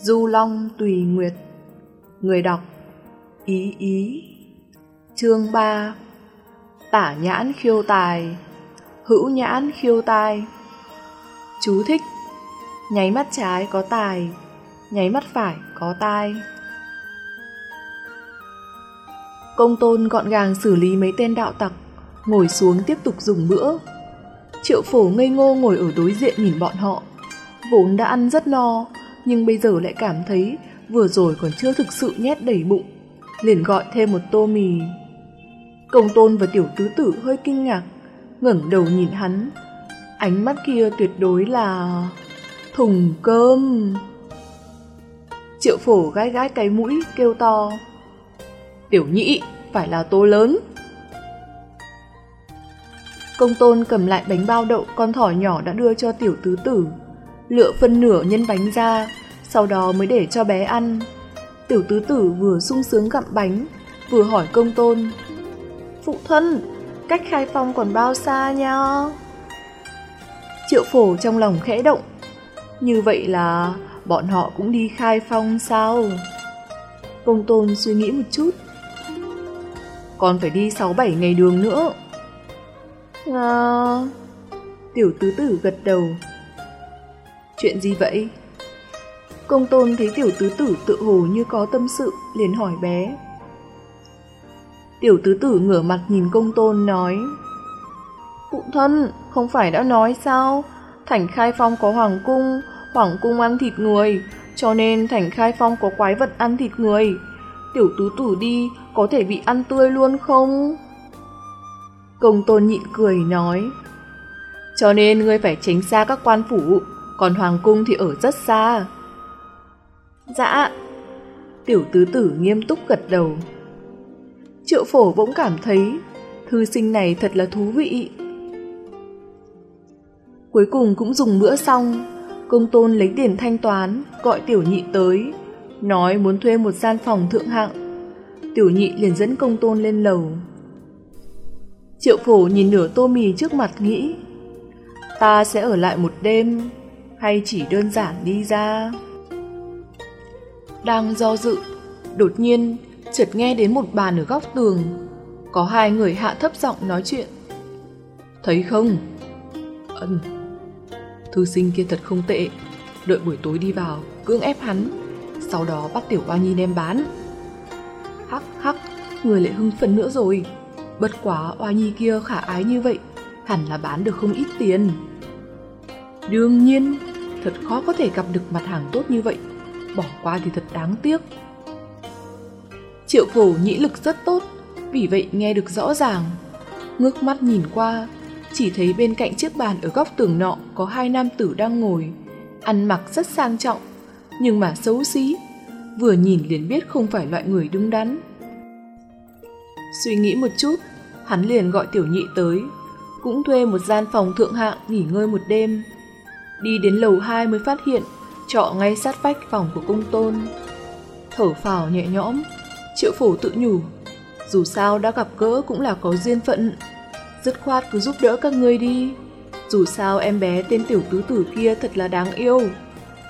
Du Long Tùy Nguyệt. Người đọc, Ý Ý. Chương 3 Tả nhãn khiêu tài, Hữu nhãn khiêu tai Chú thích, Nháy mắt trái có tài, Nháy mắt phải có tai. Công tôn gọn gàng xử lý mấy tên đạo tặc, Ngồi xuống tiếp tục dùng bữa. Triệu phổ ngây ngô ngồi ở đối diện nhìn bọn họ, Vốn đã ăn rất no nhưng bây giờ lại cảm thấy vừa rồi còn chưa thực sự nhét đầy bụng, liền gọi thêm một tô mì. Công tôn và tiểu tứ tử hơi kinh ngạc, ngẩng đầu nhìn hắn. Ánh mắt kia tuyệt đối là... thùng cơm. Triệu phổ gái gái cái mũi kêu to. Tiểu nhị, phải là tô lớn. Công tôn cầm lại bánh bao đậu con thỏ nhỏ đã đưa cho tiểu tứ tử lựa phân nửa nhân bánh ra, sau đó mới để cho bé ăn. Tiểu tứ tử vừa sung sướng gặm bánh, vừa hỏi công tôn. Phụ thân, cách khai phong còn bao xa nha? Triệu phổ trong lòng khẽ động. Như vậy là bọn họ cũng đi khai phong sao? Công tôn suy nghĩ một chút. Còn phải đi 6-7 ngày đường nữa. À... Tiểu tứ tử gật đầu, Chuyện gì vậy? Công tôn thấy tiểu tứ tử tự hồ như có tâm sự, liền hỏi bé. Tiểu tứ tử ngửa mặt nhìn công tôn nói Phụ thân, không phải đã nói sao? Thành khai phong có hoàng cung, hoàng cung ăn thịt người, cho nên thành khai phong có quái vật ăn thịt người. Tiểu tứ tử đi, có thể bị ăn tươi luôn không? Công tôn nhịn cười nói Cho nên ngươi phải tránh xa các quan phủ, còn hoàng cung thì ở rất xa. Dạ. Tiểu tứ tử nghiêm túc gật đầu. Triệu phổ bỗng cảm thấy thư sinh này thật là thú vị. Cuối cùng cũng dùng bữa xong, công tôn lấy tiền thanh toán, gọi tiểu nhị tới, nói muốn thuê một gian phòng thượng hạng. Tiểu nhị liền dẫn công tôn lên lầu. Triệu phổ nhìn nửa tô mì trước mặt nghĩ, ta sẽ ở lại một đêm, hay chỉ đơn giản đi ra. Đang do dự, đột nhiên chợt nghe đến một bàn ở góc tường, có hai người hạ thấp giọng nói chuyện. Thấy không? Ân. Thư sinh kia thật không tệ, đợi buổi tối đi vào, cưỡng ép hắn, sau đó bắt tiểu bao nhi đem bán. Hắc hắc, người lại hưng phấn nữa rồi. Bất quá oa nhi kia khả ái như vậy, hẳn là bán được không ít tiền. Đương nhiên, thật khó có thể gặp được mặt hàng tốt như vậy, bỏ qua thì thật đáng tiếc. Triệu phổ nhĩ lực rất tốt, vì vậy nghe được rõ ràng. Ngước mắt nhìn qua, chỉ thấy bên cạnh chiếc bàn ở góc tường nọ có hai nam tử đang ngồi, ăn mặc rất sang trọng, nhưng mà xấu xí, vừa nhìn liền biết không phải loại người đứng đắn. Suy nghĩ một chút, hắn liền gọi tiểu nhị tới, cũng thuê một gian phòng thượng hạng nghỉ ngơi một đêm. Đi đến lầu 2 mới phát hiện trọ ngay sát vách phòng của cung tôn. Thở phào nhẹ nhõm, triệu phổ tự nhủ. Dù sao đã gặp gỡ cũng là có duyên phận. Dứt khoát cứ giúp đỡ các ngươi đi. Dù sao em bé tên tiểu tứ tử kia thật là đáng yêu.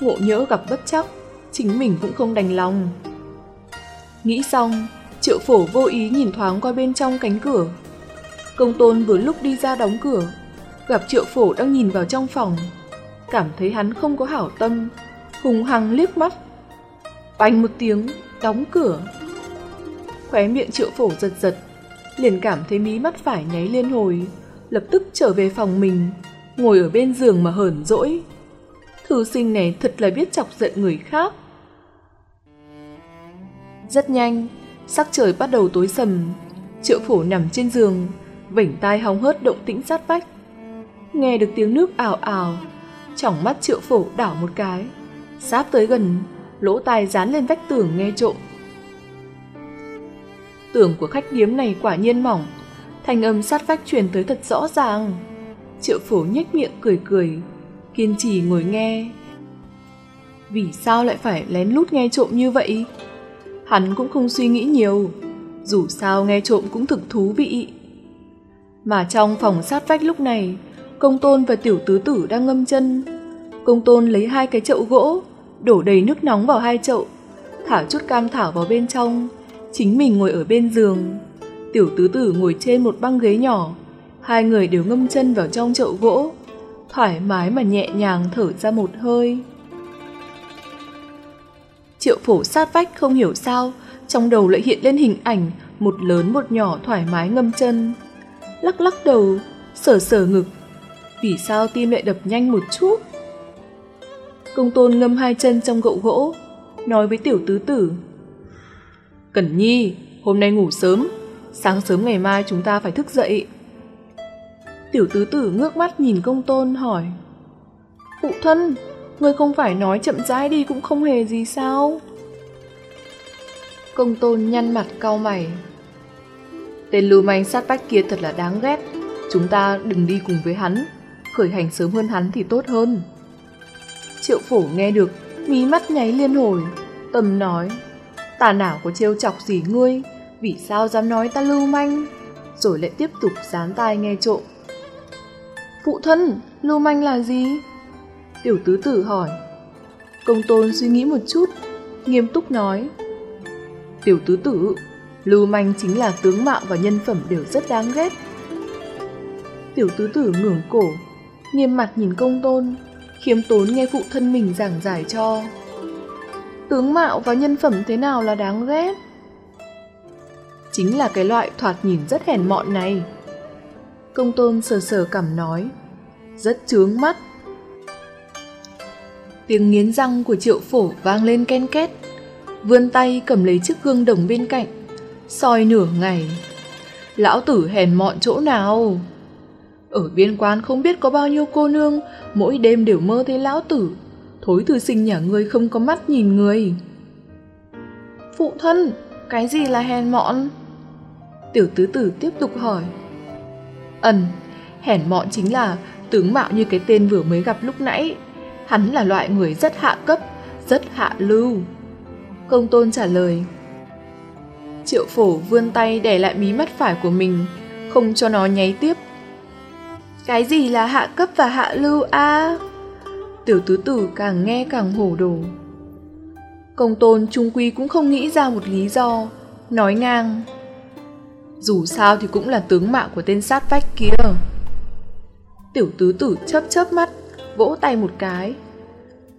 Ngộ nhỡ gặp bất chắc, chính mình cũng không đành lòng. Nghĩ xong, triệu phổ vô ý nhìn thoáng qua bên trong cánh cửa. Công tôn vừa lúc đi ra đóng cửa, gặp triệu phổ đang nhìn vào trong phòng cảm thấy hắn không có hảo tâm, hùng hăng liếc mắt. Bành một tiếng, đóng cửa. Khóe miệng triệu phổ giật giật, liền cảm thấy mí mắt phải nháy lên hồi, lập tức trở về phòng mình, ngồi ở bên giường mà hờn dỗi. Thư sinh này thật là biết chọc giận người khác. Rất nhanh, sắc trời bắt đầu tối sầm, triệu phổ nằm trên giường, vảnh tai hóng hớt động tĩnh sát vách. Nghe được tiếng nước ảo ảo, trong mắt triệu phổ đảo một cái. Sáp tới gần, Lỗ tai dán lên vách tường nghe trộm. Tường của khách điếm này quả nhiên mỏng, Thanh âm sát vách truyền tới thật rõ ràng. Triệu phổ nhếch miệng cười cười, Kiên trì ngồi nghe. Vì sao lại phải lén lút nghe trộm như vậy? Hắn cũng không suy nghĩ nhiều, Dù sao nghe trộm cũng thực thú vị. Mà trong phòng sát vách lúc này Công tôn và tiểu tứ tử đang ngâm chân. Công tôn lấy hai cái chậu gỗ, đổ đầy nước nóng vào hai chậu, thả chút cam thảo vào bên trong, chính mình ngồi ở bên giường. Tiểu tứ tử ngồi trên một băng ghế nhỏ, hai người đều ngâm chân vào trong chậu gỗ, thoải mái mà nhẹ nhàng thở ra một hơi. Triệu phổ sát vách không hiểu sao, trong đầu lại hiện lên hình ảnh một lớn một nhỏ thoải mái ngâm chân. Lắc lắc đầu, sờ sờ ngực. Vì sao tim lại đập nhanh một chút? Công tôn ngâm hai chân trong gậu gỗ, nói với tiểu tứ tử. Cẩn nhi, hôm nay ngủ sớm, sáng sớm ngày mai chúng ta phải thức dậy. Tiểu tứ tử ngước mắt nhìn công tôn hỏi. Phụ thân, người không phải nói chậm rãi đi cũng không hề gì sao? Công tôn nhăn mặt cau mày. Tên lưu manh sát bách kia thật là đáng ghét. Chúng ta đừng đi cùng với hắn. Khởi hành sớm hơn hắn thì tốt hơn. Triệu phổ nghe được, mí mắt nháy liên hồi. Tâm nói, ta nào có trêu chọc gì ngươi, vì sao dám nói ta lưu manh? Rồi lại tiếp tục dán tai nghe trộm. Phụ thân, lưu manh là gì? Tiểu tứ tử hỏi. Công tôn suy nghĩ một chút, nghiêm túc nói. Tiểu tứ tử, lưu manh chính là tướng mạo và nhân phẩm đều rất đáng ghét. Tiểu tứ tử ngưỡng cổ, nghiêm mặt nhìn công tôn, khiếm tốn nghe phụ thân mình giảng giải cho. Tướng mạo và nhân phẩm thế nào là đáng ghét? Chính là cái loại thoạt nhìn rất hèn mọn này. Công tôn sờ sờ cảm nói, rất chướng mắt. Tiếng nghiến răng của triệu phổ vang lên ken két, vươn tay cầm lấy chiếc gương đồng bên cạnh, soi nửa ngày. Lão tử hèn mọn chỗ nào? Ở biên quan không biết có bao nhiêu cô nương, mỗi đêm đều mơ thấy lão tử. Thối thư sinh nhà ngươi không có mắt nhìn người. Phụ thân, cái gì là hèn mọn? Tiểu tứ tử tiếp tục hỏi. Ẩn, hèn mọn chính là tướng mạo như cái tên vừa mới gặp lúc nãy. Hắn là loại người rất hạ cấp, rất hạ lưu. Công tôn trả lời. Triệu phổ vươn tay để lại mí mắt phải của mình, không cho nó nháy tiếp. Cái gì là hạ cấp và hạ lưu a? Tiểu tứ tử càng nghe càng hổ đồ. Công tôn trung quy cũng không nghĩ ra một lý do, nói ngang. Dù sao thì cũng là tướng mạo của tên sát vách kia. Tiểu tứ tử chớp chớp mắt, vỗ tay một cái.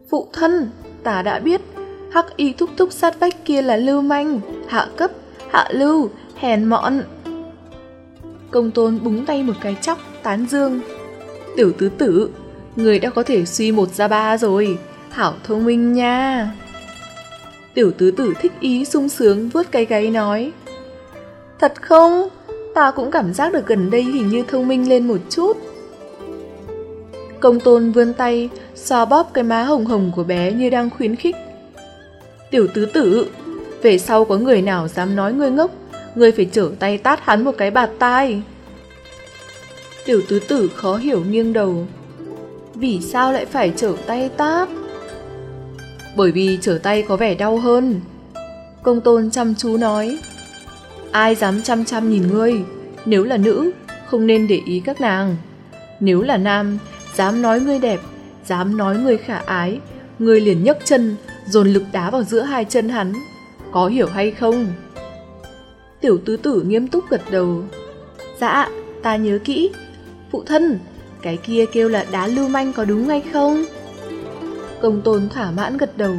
Phụ thân, ta đã biết, hắc y thúc thúc sát vách kia là lưu manh, hạ cấp, hạ lưu, hèn mọn. Công tôn búng tay một cái chóc, tán dương. Tiểu tứ tử, người đã có thể suy một ra ba rồi, hảo thông minh nha. Tiểu tứ tử thích ý sung sướng vuốt cái gáy nói. Thật không? Ta cũng cảm giác được gần đây hình như thông minh lên một chút. Công tôn vươn tay, xoa bóp cái má hồng hồng của bé như đang khuyến khích. Tiểu tứ tử, về sau có người nào dám nói ngươi ngốc, ngươi phải trở tay tát hắn một cái bạt tai. Tiểu tứ tử khó hiểu nghiêng đầu. Vì sao lại phải trở tay tát? Bởi vì trở tay có vẻ đau hơn. Công tôn chăm chú nói. Ai dám chăm chăm nhìn ngươi, nếu là nữ, không nên để ý các nàng. Nếu là nam, dám nói ngươi đẹp, dám nói ngươi khả ái, ngươi liền nhấc chân, dồn lực đá vào giữa hai chân hắn. Có hiểu hay không? Tiểu tứ tử nghiêm túc gật đầu. Dạ, ta nhớ kỹ. Phụ thân, cái kia kêu là đá lưu manh có đúng hay không? Công tôn thỏa mãn gật đầu.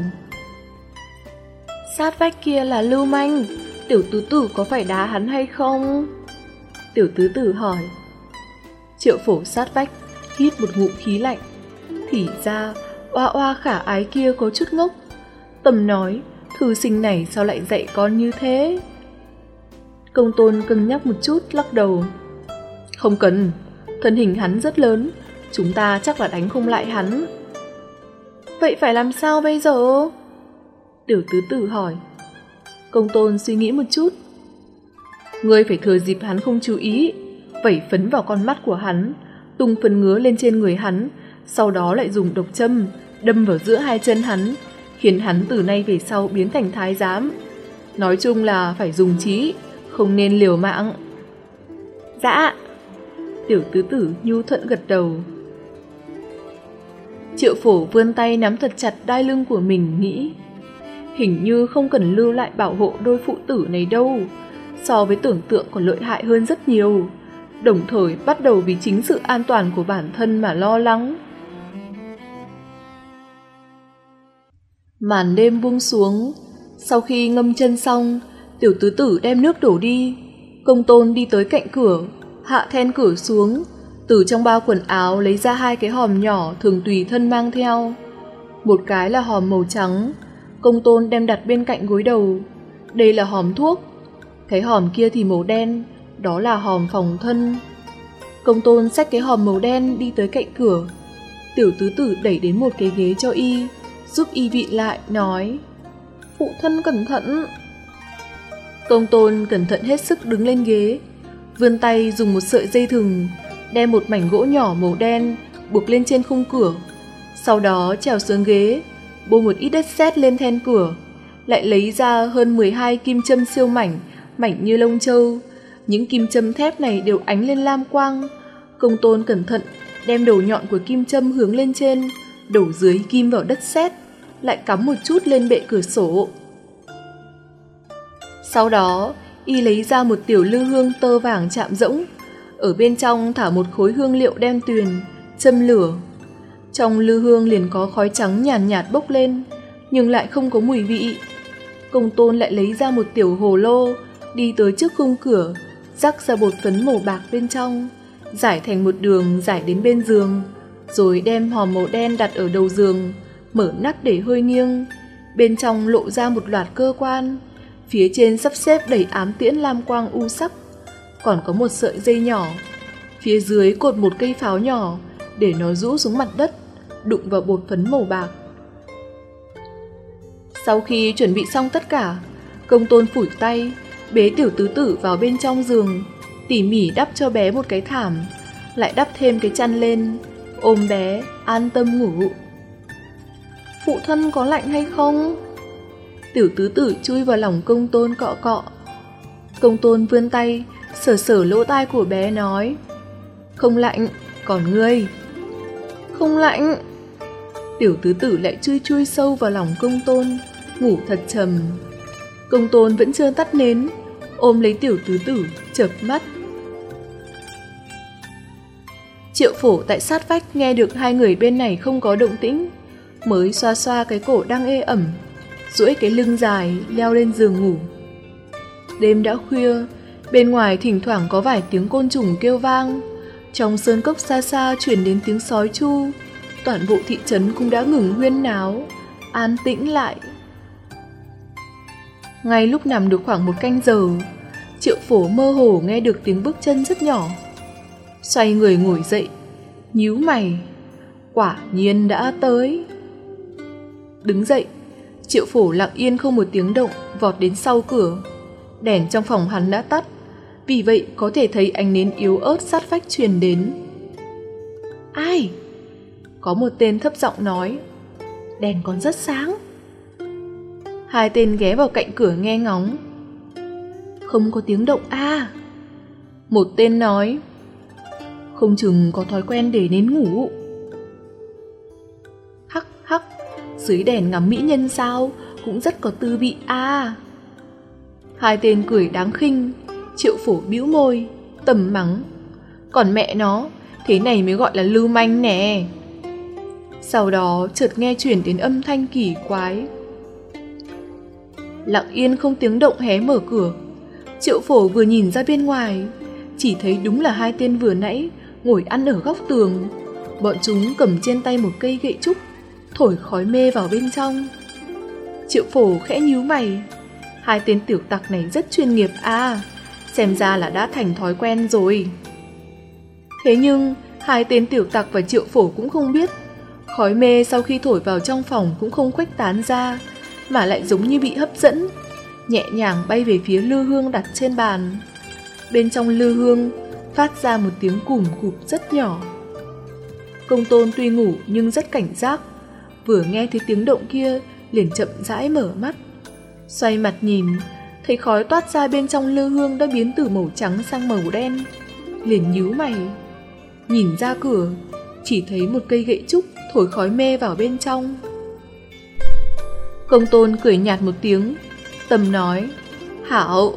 Sát vách kia là lưu manh, tiểu tứ tử có phải đá hắn hay không? Tiểu tứ tử hỏi. Triệu phổ sát vách, hít một ngụm khí lạnh. Thì ra, oa oa khả ái kia có chút ngốc. Tầm nói, thư sinh này sao lại dạy con như thế? Công tôn cân nhắc một chút, lắc đầu. Không cần, thân hình hắn rất lớn, chúng ta chắc là đánh không lại hắn. Vậy phải làm sao bây giờ? Tiểu tứ tử hỏi. Công tôn suy nghĩ một chút. Ngươi phải thừa dịp hắn không chú ý, vẩy phấn vào con mắt của hắn, tung phấn ngứa lên trên người hắn, sau đó lại dùng độc châm, đâm vào giữa hai chân hắn, khiến hắn từ nay về sau biến thành thái giám. Nói chung là phải dùng trí, không nên liều mạng. Dạ, tiểu tứ tử nhu thuận gật đầu. Triệu phổ vươn tay nắm thật chặt đai lưng của mình nghĩ. Hình như không cần lưu lại bảo hộ đôi phụ tử này đâu. So với tưởng tượng còn lợi hại hơn rất nhiều. Đồng thời bắt đầu vì chính sự an toàn của bản thân mà lo lắng. Màn đêm buông xuống, sau khi ngâm chân xong, tiểu tứ tử đem nước đổ đi. Công tôn đi tới cạnh cửa, hạ then cửa xuống, từ trong bao quần áo lấy ra hai cái hòm nhỏ thường tùy thân mang theo. Một cái là hòm màu trắng, công tôn đem đặt bên cạnh gối đầu. Đây là hòm thuốc. Cái hòm kia thì màu đen, đó là hòm phòng thân. Công tôn xách cái hòm màu đen đi tới cạnh cửa. Tiểu tứ tử đẩy đến một cái ghế cho y, giúp y vị lại, nói Phụ thân cẩn thận. Công tôn cẩn thận hết sức đứng lên ghế, vươn tay dùng một sợi dây thừng, đem một mảnh gỗ nhỏ màu đen buộc lên trên khung cửa. Sau đó trèo xuống ghế, bôi một ít đất sét lên then cửa, lại lấy ra hơn 12 kim châm siêu mảnh, mảnh như lông châu. Những kim châm thép này đều ánh lên lam quang. Công tôn cẩn thận đem đầu nhọn của kim châm hướng lên trên, đổ dưới kim vào đất sét, lại cắm một chút lên bệ cửa sổ. Sau đó, y lấy ra một tiểu lư hương tơ vàng chạm rỗng, ở bên trong thả một khối hương liệu đem tuyền, châm lửa. Trong lư hương liền có khói trắng nhàn nhạt, nhạt bốc lên, nhưng lại không có mùi vị. Công tôn lại lấy ra một tiểu hồ lô, đi tới trước khung cửa, rắc ra bột phấn màu bạc bên trong, giải thành một đường giải đến bên giường, rồi đem hòm màu đen đặt ở đầu giường, mở nắp để hơi nghiêng. Bên trong lộ ra một loạt cơ quan, phía trên sắp xếp đầy ám tiễn lam quang u sắc, còn có một sợi dây nhỏ. Phía dưới cột một cây pháo nhỏ để nó rũ xuống mặt đất, đụng vào bột phấn màu bạc. Sau khi chuẩn bị xong tất cả, công tôn phủi tay, bế tiểu tứ tử vào bên trong giường, tỉ mỉ đắp cho bé một cái thảm, lại đắp thêm cái chăn lên, ôm bé, an tâm ngủ. Phụ thân có lạnh hay không? Tiểu tứ tử chui vào lòng công tôn cọ cọ. Công tôn vươn tay, sờ sờ lỗ tai của bé nói. Không lạnh, còn ngươi? Không lạnh. Tiểu tứ tử lại chui chui sâu vào lòng công tôn, ngủ thật trầm. Công tôn vẫn chưa tắt nến, ôm lấy tiểu tứ tử, chợp mắt. Triệu phổ tại sát vách nghe được hai người bên này không có động tĩnh, mới xoa xoa cái cổ đang ê ẩm, duỗi cái lưng dài leo lên giường ngủ. Đêm đã khuya, bên ngoài thỉnh thoảng có vài tiếng côn trùng kêu vang, trong sơn cốc xa xa chuyển đến tiếng sói chu, toàn bộ thị trấn cũng đã ngừng huyên náo, an tĩnh lại. Ngay lúc nằm được khoảng một canh giờ, triệu phổ mơ hồ nghe được tiếng bước chân rất nhỏ. Xoay người ngồi dậy, nhíu mày, quả nhiên đã tới. Đứng dậy, triệu phổ lặng yên không một tiếng động vọt đến sau cửa. Đèn trong phòng hắn đã tắt, vì vậy có thể thấy ánh nến yếu ớt sát vách truyền đến. Ai? Có một tên thấp giọng nói, đèn còn rất sáng. Hai tên ghé vào cạnh cửa nghe ngóng. Không có tiếng động a. À. Một tên nói, không chừng có thói quen để nến ngủ. Dưới đèn ngắm mỹ nhân sao, cũng rất có tư vị a. À. Hai tên cười đáng khinh, triệu phổ bĩu môi, tầm mắng. Còn mẹ nó, thế này mới gọi là lưu manh nè. Sau đó chợt nghe chuyển đến âm thanh kỳ quái. Lặng yên không tiếng động hé mở cửa. Triệu phổ vừa nhìn ra bên ngoài, chỉ thấy đúng là hai tên vừa nãy ngồi ăn ở góc tường. Bọn chúng cầm trên tay một cây gậy trúc, thổi khói mê vào bên trong. Triệu phổ khẽ nhíu mày. Hai tên tiểu tặc này rất chuyên nghiệp à, xem ra là đã thành thói quen rồi. Thế nhưng, hai tên tiểu tặc và triệu phổ cũng không biết. Khói mê sau khi thổi vào trong phòng cũng không khuếch tán ra, mà lại giống như bị hấp dẫn, nhẹ nhàng bay về phía lư hương đặt trên bàn. Bên trong lư hương phát ra một tiếng cùm cụp rất nhỏ. Công tôn tuy ngủ nhưng rất cảnh giác, vừa nghe thấy tiếng động kia liền chậm rãi mở mắt. Xoay mặt nhìn, thấy khói toát ra bên trong lư hương đã biến từ màu trắng sang màu đen. Liền nhíu mày, nhìn ra cửa, chỉ thấy một cây gậy trúc thổi khói mê vào bên trong. Công tôn cười nhạt một tiếng, tầm nói, Hảo,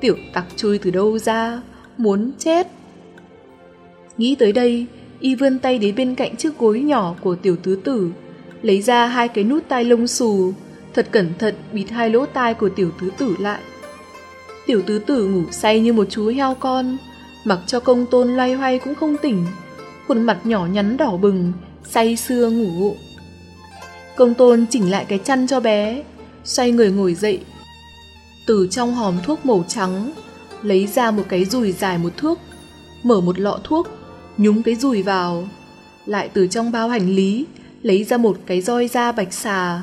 tiểu tặc chui từ đâu ra, muốn chết. Nghĩ tới đây, y vươn tay đến bên cạnh chiếc gối nhỏ của tiểu tứ tử, lấy ra hai cái nút tai lông xù, thật cẩn thận bịt hai lỗ tai của tiểu tứ tử lại. Tiểu tứ tử ngủ say như một chú heo con, mặc cho công tôn loay hoay cũng không tỉnh, khuôn mặt nhỏ nhắn đỏ bừng, say sưa ngủ. Công tôn chỉnh lại cái chăn cho bé, xoay người ngồi dậy. Từ trong hòm thuốc màu trắng, lấy ra một cái dùi dài một thước, mở một lọ thuốc, nhúng cái dùi vào. Lại từ trong bao hành lý, lấy ra một cái roi da bạch xà,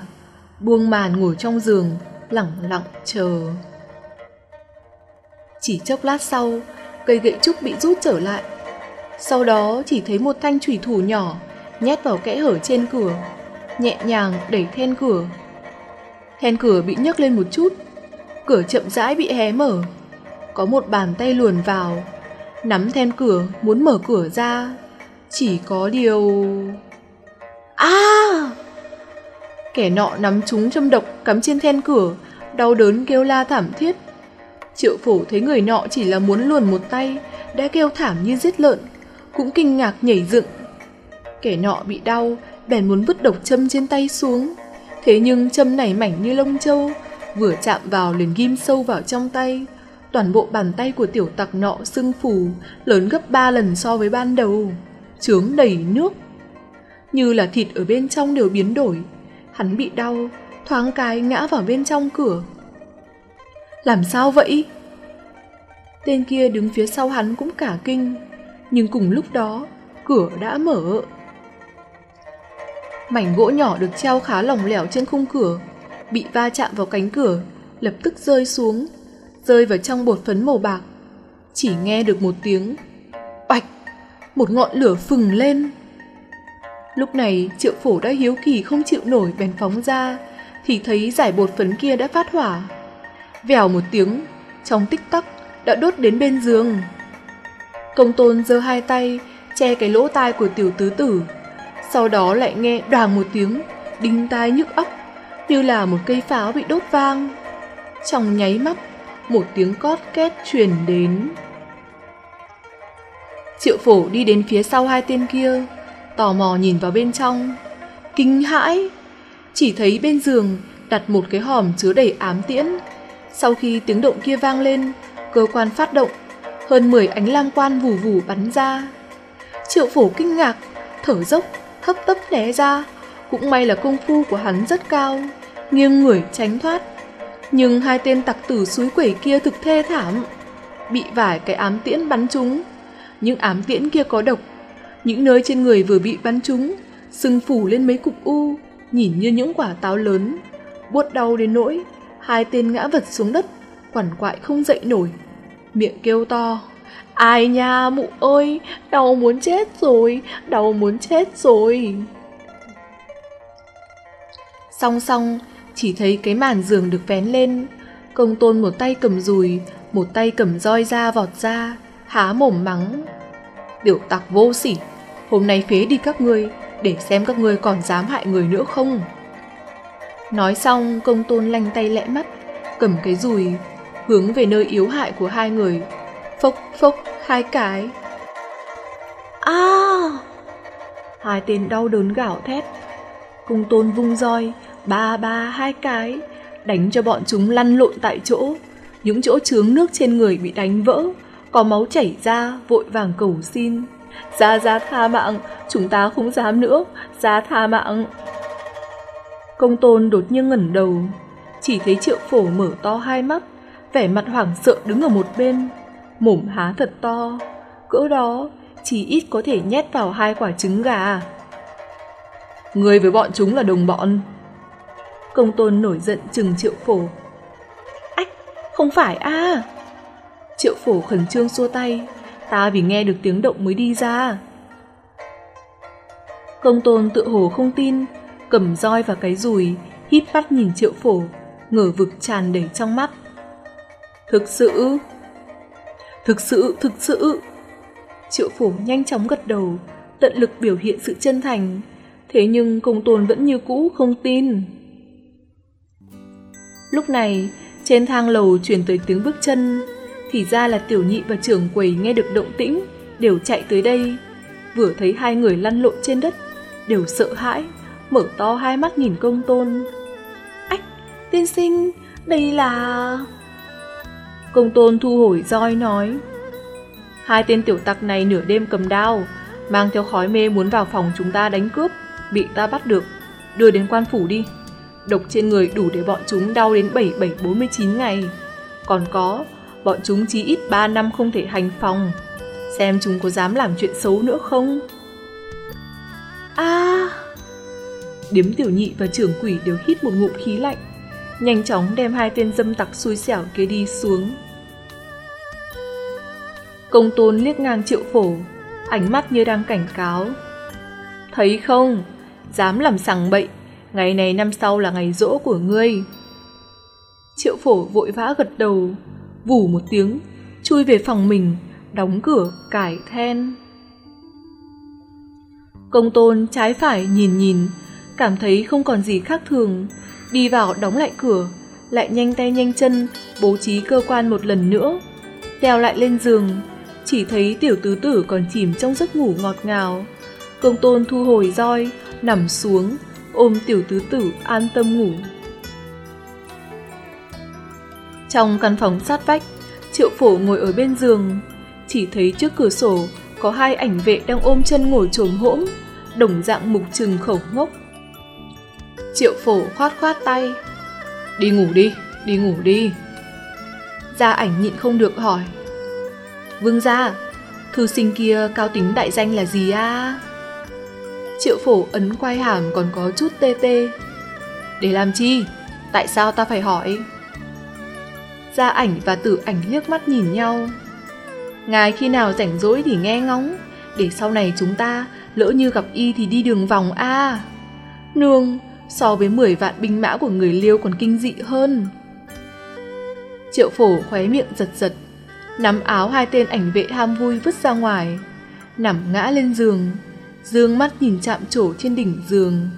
buông màn ngồi trong giường, lặng lặng chờ. Chỉ chốc lát sau, cây gậy trúc bị rút trở lại. Sau đó chỉ thấy một thanh thủy thủ nhỏ nhét vào kẽ hở trên cửa, nhẹ nhàng đẩy then cửa. Then cửa bị nhấc lên một chút, cửa chậm rãi bị hé mở. Có một bàn tay luồn vào, nắm then cửa muốn mở cửa ra. Chỉ có điều... À! Kẻ nọ nắm chúng châm độc cắm trên then cửa, đau đớn kêu la thảm thiết. Triệu phổ thấy người nọ chỉ là muốn luồn một tay, đã kêu thảm như giết lợn, cũng kinh ngạc nhảy dựng. Kẻ nọ bị đau, bèn muốn vứt độc châm trên tay xuống. Thế nhưng châm này mảnh như lông châu, vừa chạm vào liền ghim sâu vào trong tay. Toàn bộ bàn tay của tiểu tặc nọ sưng phù, lớn gấp ba lần so với ban đầu, trướng đầy nước. Như là thịt ở bên trong đều biến đổi. Hắn bị đau, thoáng cái ngã vào bên trong cửa. Làm sao vậy? Tên kia đứng phía sau hắn cũng cả kinh, nhưng cùng lúc đó, cửa đã mở. Mảnh gỗ nhỏ được treo khá lỏng lẻo trên khung cửa, bị va chạm vào cánh cửa, lập tức rơi xuống, rơi vào trong bột phấn màu bạc. Chỉ nghe được một tiếng bạch, một ngọn lửa phừng lên. Lúc này triệu phổ đã hiếu kỳ không chịu nổi bèn phóng ra, thì thấy giải bột phấn kia đã phát hỏa. Vèo một tiếng, trong tích tắc đã đốt đến bên giường. Công tôn giơ hai tay, che cái lỗ tai của tiểu tứ tử. Sau đó lại nghe đoàn một tiếng, đinh tai nhức óc, như là một cây pháo bị đốt vang. Trong nháy mắt, một tiếng cót két truyền đến. Triệu phổ đi đến phía sau hai tên kia, tò mò nhìn vào bên trong. Kinh hãi! Chỉ thấy bên giường đặt một cái hòm chứa đầy ám tiễn. Sau khi tiếng động kia vang lên, cơ quan phát động, hơn 10 ánh lam quan vù vù bắn ra. Triệu phổ kinh ngạc, thở dốc, hấp tấp né ra. Cũng may là công phu của hắn rất cao, nghiêng người tránh thoát. Nhưng hai tên tặc tử suối quẩy kia thực thê thảm. Bị vải cái ám tiễn bắn trúng. Những ám tiễn kia có độc. Những nơi trên người vừa bị bắn trúng, sưng phủ lên mấy cục u, nhìn như những quả táo lớn. Buốt đau đến nỗi, hai tên ngã vật xuống đất, quằn quại không dậy nổi. Miệng kêu to, ai nha mụ ơi, đau muốn chết rồi, đau muốn chết rồi. Song song, chỉ thấy cái màn giường được vén lên, công tôn một tay cầm dùi, một tay cầm roi ra vọt ra, há mồm mắng. Tiểu tặc vô sỉ, hôm nay phế đi các ngươi, để xem các ngươi còn dám hại người nữa không. Nói xong, công tôn lanh tay lẽ mắt, cầm cái dùi, hướng về nơi yếu hại của hai người. Phốc phốc hai cái. À! Hai tên đau đớn gào thét. Công tôn vung roi, ba ba hai cái, đánh cho bọn chúng lăn lộn tại chỗ. Những chỗ chướng nước trên người bị đánh vỡ, có máu chảy ra, vội vàng cầu xin. Ra ra tha mạng, chúng ta không dám nữa, ra tha mạng. Công tôn đột nhiên ngẩn đầu, chỉ thấy triệu phổ mở to hai mắt, vẻ mặt hoảng sợ đứng ở một bên, mồm há thật to, cỡ đó chỉ ít có thể nhét vào hai quả trứng gà. Người với bọn chúng là đồng bọn. Công tôn nổi giận chừng triệu phổ. Ách, không phải a Triệu phổ khẩn trương xua tay, ta vì nghe được tiếng động mới đi ra. Công tôn tự hồ không tin, cầm roi và cái rùi, hít mắt nhìn triệu phổ, ngờ vực tràn đầy trong mắt. Thực sự... Thực sự, thực sự... Triệu phổ nhanh chóng gật đầu, tận lực biểu hiện sự chân thành. Thế nhưng công tôn vẫn như cũ không tin. Lúc này, trên thang lầu truyền tới tiếng bước chân, thì ra là tiểu nhị và trưởng quầy nghe được động tĩnh, đều chạy tới đây. Vừa thấy hai người lăn lộn trên đất, đều sợ hãi, mở to hai mắt nhìn công tôn. Ách, tiên sinh, đây là... Công tôn thu hồi roi nói. Hai tên tiểu tặc này nửa đêm cầm đao, mang theo khói mê muốn vào phòng chúng ta đánh cướp, bị ta bắt được, đưa đến quan phủ đi. Độc trên người đủ để bọn chúng đau đến 7749 ngày. Còn có, bọn chúng chỉ ít 3 năm không thể hành phòng. Xem chúng có dám làm chuyện xấu nữa không? a Điếm tiểu nhị và trưởng quỷ đều hít một ngụm khí lạnh, nhanh chóng đem hai tên dâm tặc xui xẻo kia đi xuống. Công tôn liếc ngang triệu phổ, ánh mắt như đang cảnh cáo. Thấy không, dám làm sằng bậy, ngày này năm sau là ngày rỗ của ngươi. Triệu phổ vội vã gật đầu, vù một tiếng, chui về phòng mình, đóng cửa, cải then. Công tôn trái phải nhìn nhìn, cảm thấy không còn gì khác thường, đi vào đóng lại cửa, lại nhanh tay nhanh chân, bố trí cơ quan một lần nữa. leo lại lên giường, chỉ thấy tiểu tứ tử còn chìm trong giấc ngủ ngọt ngào. Công tôn thu hồi roi, nằm xuống, ôm tiểu tứ tử an tâm ngủ. Trong căn phòng sát vách, triệu phổ ngồi ở bên giường, chỉ thấy trước cửa sổ có hai ảnh vệ đang ôm chân ngồi trồm hỗn, đồng dạng mục trừng khẩu ngốc. Triệu phổ khoát khoát tay. Đi ngủ đi, đi ngủ đi. Gia ảnh nhịn không được hỏi. Vương gia, thư sinh kia cao tính đại danh là gì à? Triệu phổ ấn quay hàm còn có chút tê tê. Để làm chi? Tại sao ta phải hỏi? Gia ảnh và tử ảnh liếc mắt nhìn nhau. Ngài khi nào rảnh rỗi thì nghe ngóng, để sau này chúng ta lỡ như gặp y thì đi đường vòng a. Nương, so với 10 vạn binh mã của người Liêu còn kinh dị hơn. Triệu phổ khóe miệng giật giật, nắm áo hai tên ảnh vệ ham vui vứt ra ngoài, nằm ngã lên giường, dương mắt nhìn chạm trổ trên đỉnh giường.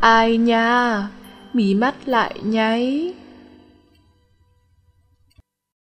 Ai nha, mí mắt lại nháy.